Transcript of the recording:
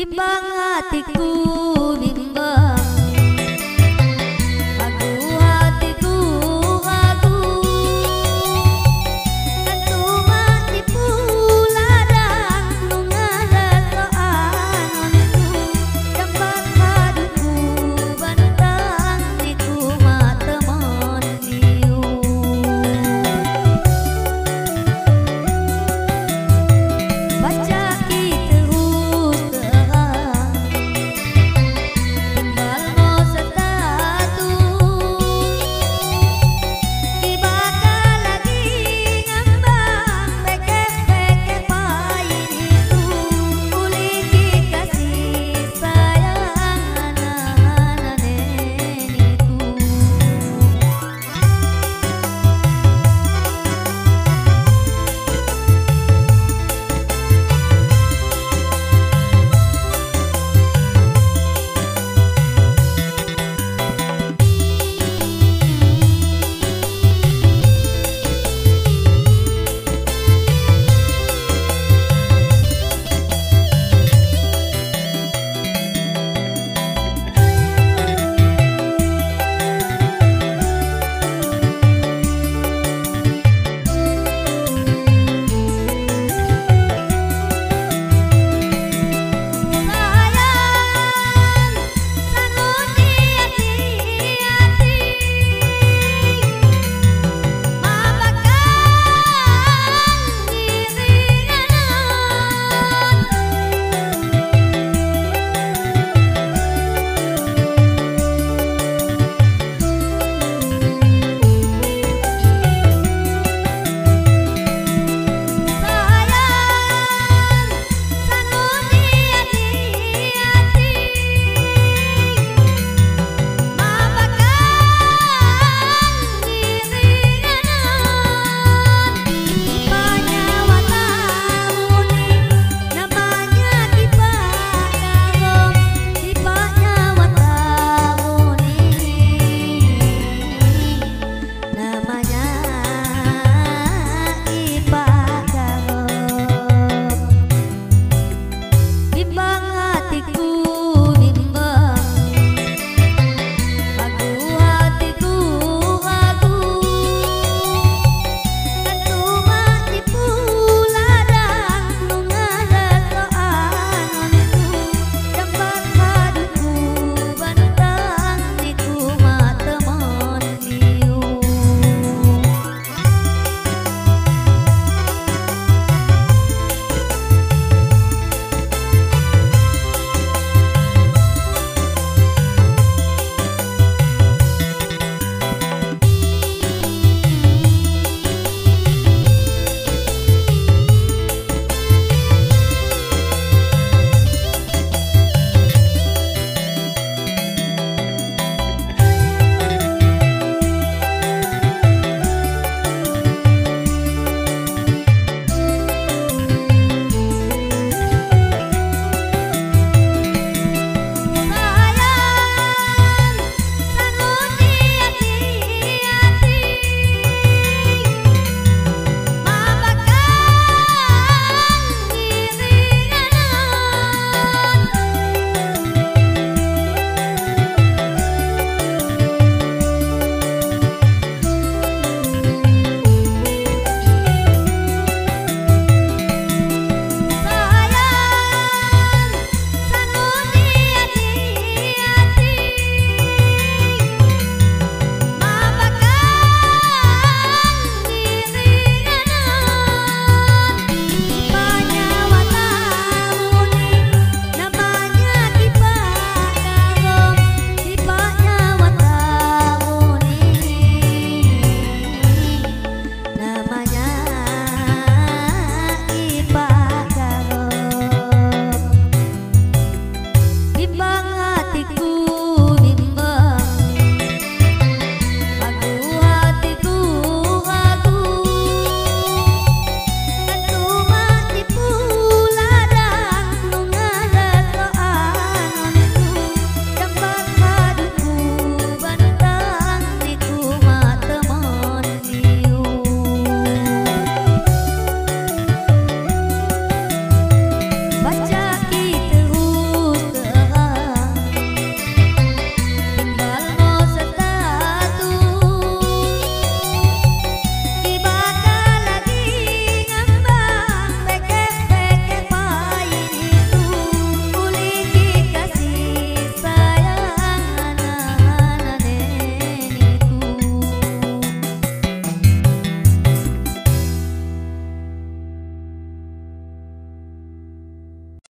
timbang hatiku.